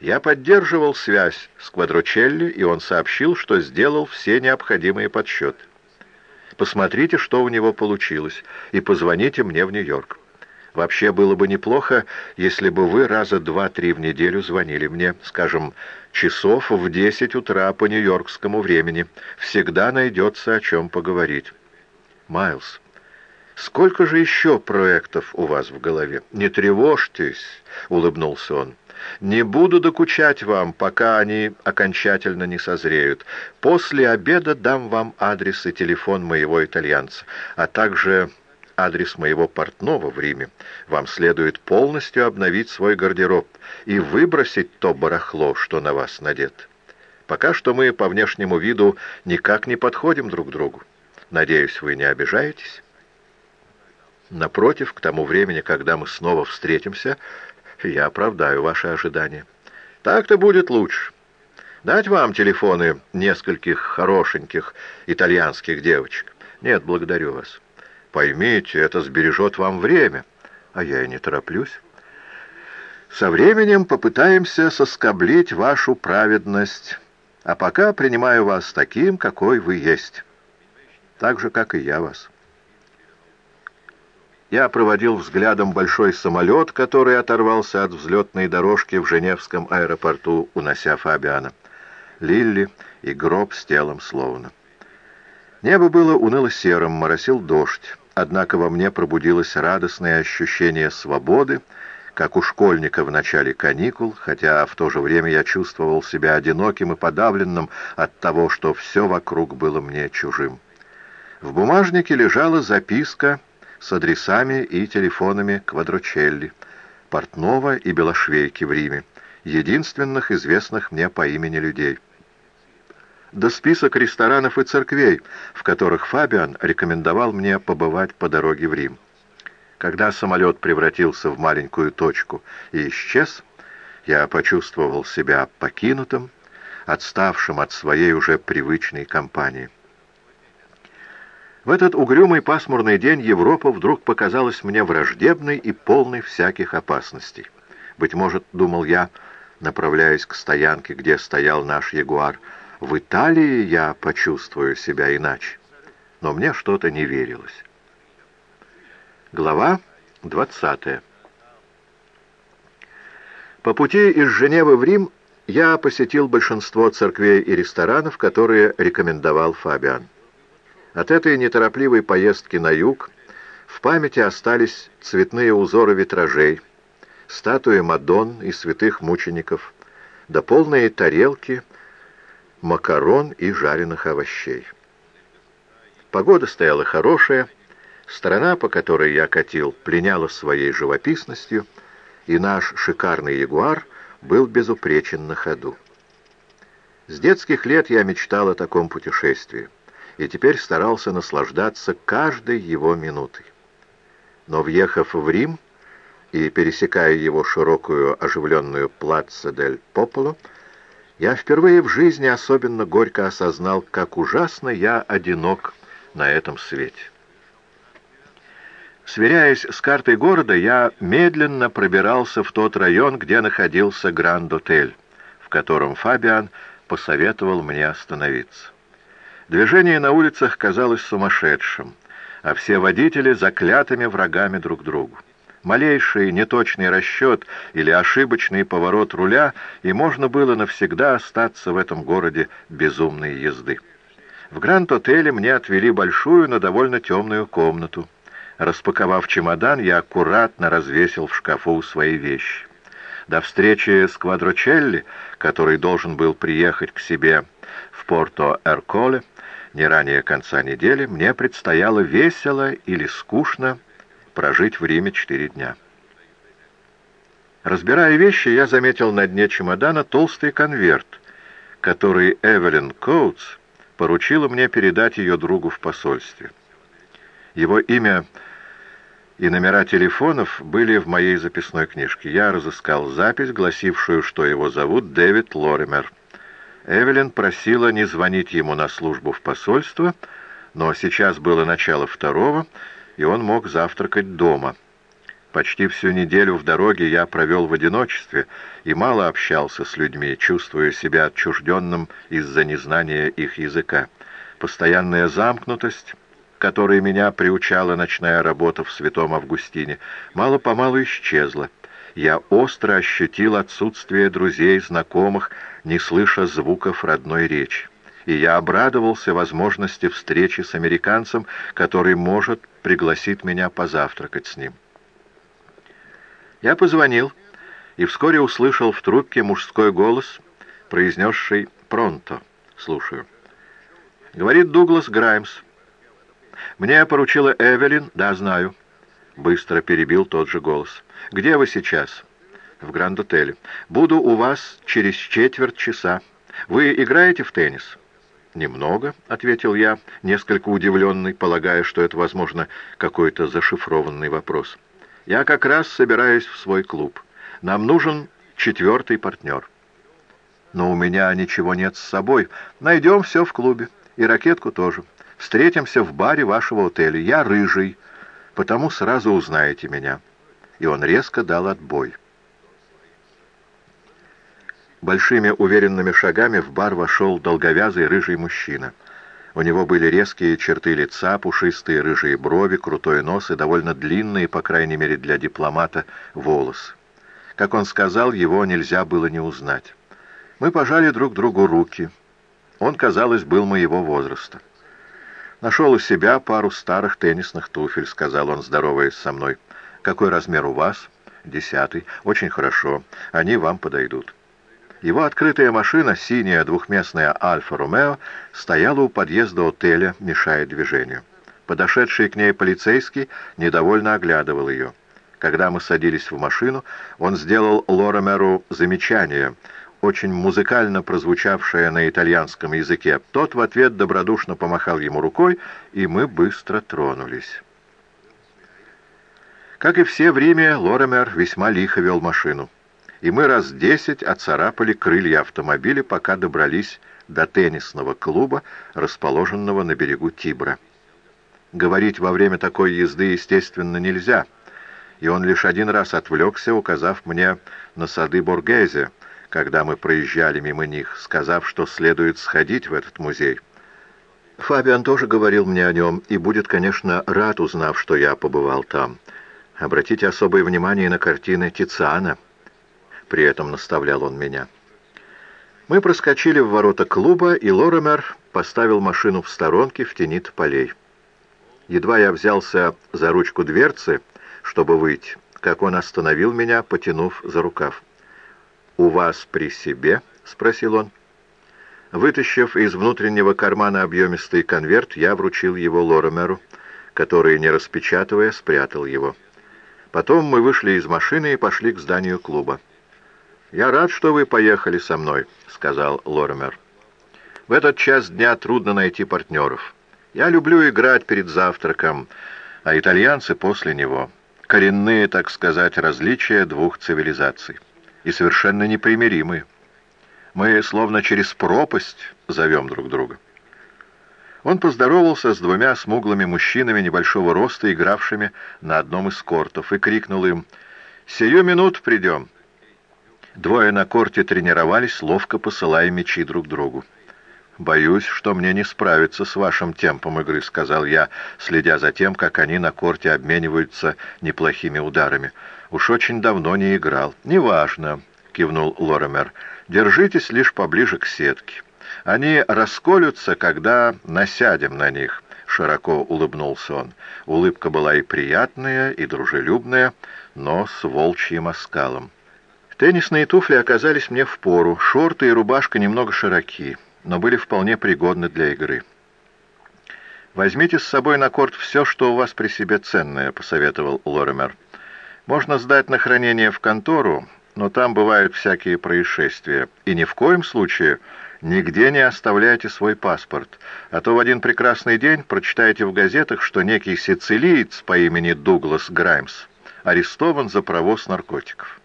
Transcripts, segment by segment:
Я поддерживал связь с Квадрочелли, и он сообщил, что сделал все необходимые подсчеты. Посмотрите, что у него получилось, и позвоните мне в Нью-Йорк. Вообще было бы неплохо, если бы вы раза два-три в неделю звонили мне, скажем, часов в десять утра по нью-йоркскому времени. Всегда найдется о чем поговорить. Майлз, сколько же еще проектов у вас в голове? Не тревожьтесь, улыбнулся он. Не буду докучать вам, пока они окончательно не созреют. После обеда дам вам адрес и телефон моего итальянца, а также адрес моего портного в Риме. Вам следует полностью обновить свой гардероб и выбросить то барахло, что на вас надет. Пока что мы по внешнему виду никак не подходим друг другу. Надеюсь, вы не обижаетесь? Напротив, к тому времени, когда мы снова встретимся, я оправдаю ваши ожидания. Так-то будет лучше. Дать вам телефоны нескольких хорошеньких итальянских девочек? Нет, благодарю вас. Поймите, это сбережет вам время. А я и не тороплюсь. Со временем попытаемся соскоблить вашу праведность, а пока принимаю вас таким, какой вы есть, так же, как и я вас. Я проводил взглядом большой самолет, который оторвался от взлетной дорожки в Женевском аэропорту, унося Фабиана. Лилли и гроб с телом словно. Небо было уныло-серым, моросил дождь, однако во мне пробудилось радостное ощущение свободы, как у школьника в начале каникул, хотя в то же время я чувствовал себя одиноким и подавленным от того, что все вокруг было мне чужим. В бумажнике лежала записка с адресами и телефонами Квадрочелли, Портнова и Белошвейки в Риме, единственных известных мне по имени людей. Да список ресторанов и церквей, в которых Фабиан рекомендовал мне побывать по дороге в Рим. Когда самолет превратился в маленькую точку и исчез, я почувствовал себя покинутым, отставшим от своей уже привычной компании. В этот угрюмый пасмурный день Европа вдруг показалась мне враждебной и полной всяких опасностей. Быть может, думал я, направляясь к стоянке, где стоял наш ягуар, в Италии я почувствую себя иначе. Но мне что-то не верилось. Глава 20 По пути из Женевы в Рим я посетил большинство церквей и ресторанов, которые рекомендовал Фабиан. От этой неторопливой поездки на юг в памяти остались цветные узоры витражей, статуи Мадон и святых мучеников, да полные тарелки макарон и жареных овощей. Погода стояла хорошая, сторона, по которой я катил, пленяла своей живописностью, и наш шикарный ягуар был безупречен на ходу. С детских лет я мечтал о таком путешествии и теперь старался наслаждаться каждой его минутой. Но, въехав в Рим и пересекая его широкую оживленную плаца дель Пополо, я впервые в жизни особенно горько осознал, как ужасно я одинок на этом свете. Сверяясь с картой города, я медленно пробирался в тот район, где находился Гранд-отель, в котором Фабиан посоветовал мне остановиться. Движение на улицах казалось сумасшедшим, а все водители заклятыми врагами друг другу. Малейший неточный расчет или ошибочный поворот руля, и можно было навсегда остаться в этом городе безумной езды. В Гранд-отеле мне отвели большую, но довольно темную комнату. Распаковав чемодан, я аккуратно развесил в шкафу свои вещи. До встречи с Квадрочелли, который должен был приехать к себе в Порто-Эрколе, не ранее конца недели, мне предстояло весело или скучно прожить в Риме четыре дня. Разбирая вещи, я заметил на дне чемодана толстый конверт, который Эвелин Коутс поручила мне передать ее другу в посольстве. Его имя и номера телефонов были в моей записной книжке. Я разыскал запись, гласившую, что его зовут Дэвид Лоример. Эвелин просила не звонить ему на службу в посольство, но сейчас было начало второго, и он мог завтракать дома. Почти всю неделю в дороге я провел в одиночестве и мало общался с людьми, чувствуя себя отчужденным из-за незнания их языка. Постоянная замкнутость, которой меня приучала ночная работа в Святом Августине, мало-помалу исчезла. Я остро ощутил отсутствие друзей, знакомых, не слыша звуков родной речи. И я обрадовался возможности встречи с американцем, который может пригласить меня позавтракать с ним. Я позвонил и вскоре услышал в трубке мужской голос, произнесший «Пронто». Слушаю. Говорит Дуглас Граймс. Мне поручила Эвелин, да, знаю. Быстро перебил тот же голос. Где вы сейчас? В Гранд-отеле. Буду у вас через четверть часа. Вы играете в теннис? «Немного», — ответил я, несколько удивленный, полагая, что это, возможно, какой-то зашифрованный вопрос. Я как раз собираюсь в свой клуб. Нам нужен четвертый партнер. Но у меня ничего нет с собой. Найдем все в клубе. И ракетку тоже. Встретимся в баре вашего отеля. Я рыжий, потому сразу узнаете меня. И он резко дал отбой. Большими уверенными шагами в бар вошел долговязый рыжий мужчина — у него были резкие черты лица, пушистые рыжие брови, крутой нос и довольно длинные, по крайней мере для дипломата, волосы. Как он сказал, его нельзя было не узнать. Мы пожали друг другу руки. Он, казалось, был моего возраста. «Нашел у себя пару старых теннисных туфель», — сказал он, здороваясь со мной. «Какой размер у вас?» «Десятый. Очень хорошо. Они вам подойдут». Его открытая машина, синяя двухместная «Альфа-Ромео», стояла у подъезда отеля, мешая движению. Подошедший к ней полицейский недовольно оглядывал ее. Когда мы садились в машину, он сделал Лоромеру замечание, очень музыкально прозвучавшее на итальянском языке. Тот в ответ добродушно помахал ему рукой, и мы быстро тронулись. Как и все в Риме, Лоремер весьма лихо вел машину и мы раз десять оцарапали крылья автомобиля, пока добрались до теннисного клуба, расположенного на берегу Тибра. Говорить во время такой езды, естественно, нельзя, и он лишь один раз отвлекся, указав мне на сады Боргезе, когда мы проезжали мимо них, сказав, что следует сходить в этот музей. Фабиан тоже говорил мне о нем и будет, конечно, рад, узнав, что я побывал там. Обратите особое внимание на картины Тициана — при этом наставлял он меня. Мы проскочили в ворота клуба, и Лоремер поставил машину в сторонке в тени полей. Едва я взялся за ручку дверцы, чтобы выйти, как он остановил меня, потянув за рукав. «У вас при себе?» — спросил он. Вытащив из внутреннего кармана объемистый конверт, я вручил его Лоремеру, который, не распечатывая, спрятал его. Потом мы вышли из машины и пошли к зданию клуба. «Я рад, что вы поехали со мной», — сказал Лоремер. «В этот час дня трудно найти партнеров. Я люблю играть перед завтраком, а итальянцы после него. Коренные, так сказать, различия двух цивилизаций. И совершенно непримиримые. Мы словно через пропасть зовем друг друга». Он поздоровался с двумя смуглыми мужчинами небольшого роста, игравшими на одном из кортов, и крикнул им «Сию минут придем». Двое на корте тренировались, ловко посылая мячи друг другу. «Боюсь, что мне не справиться с вашим темпом игры», — сказал я, следя за тем, как они на корте обмениваются неплохими ударами. «Уж очень давно не играл». «Неважно», — кивнул Лоремер. «Держитесь лишь поближе к сетке. Они расколются, когда насядем на них». Широко улыбнулся он. Улыбка была и приятная, и дружелюбная, но с волчьим оскалом. Теннисные туфли оказались мне в пору, шорты и рубашка немного широки, но были вполне пригодны для игры. «Возьмите с собой на корт все, что у вас при себе ценное», — посоветовал Лоремер. «Можно сдать на хранение в контору, но там бывают всякие происшествия. И ни в коем случае нигде не оставляйте свой паспорт, а то в один прекрасный день прочитаете в газетах, что некий сицилиец по имени Дуглас Граймс арестован за провоз наркотиков».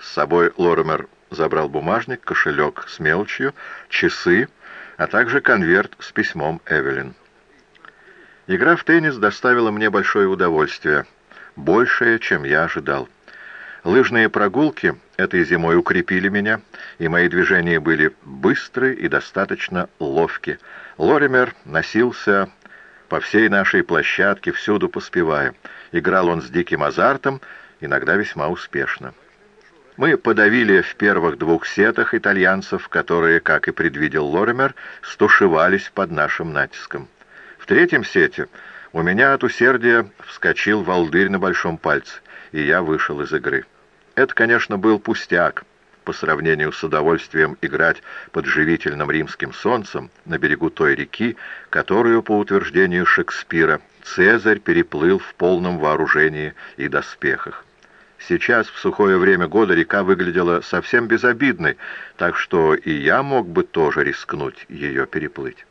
С собой Лоремер забрал бумажник, кошелек с мелочью, часы, а также конверт с письмом Эвелин. Игра в теннис доставила мне большое удовольствие. большее, чем я ожидал. Лыжные прогулки этой зимой укрепили меня, и мои движения были быстры и достаточно ловки. Лоример носился по всей нашей площадке, всюду поспевая. Играл он с диким азартом, иногда весьма успешно. Мы подавили в первых двух сетах итальянцев, которые, как и предвидел Лоример, стушевались под нашим натиском. В третьем сете у меня от усердия вскочил волдырь на большом пальце, и я вышел из игры. Это, конечно, был пустяк по сравнению с удовольствием играть под живительным римским солнцем на берегу той реки, которую, по утверждению Шекспира, Цезарь переплыл в полном вооружении и доспехах. Сейчас, в сухое время года, река выглядела совсем безобидной, так что и я мог бы тоже рискнуть ее переплыть.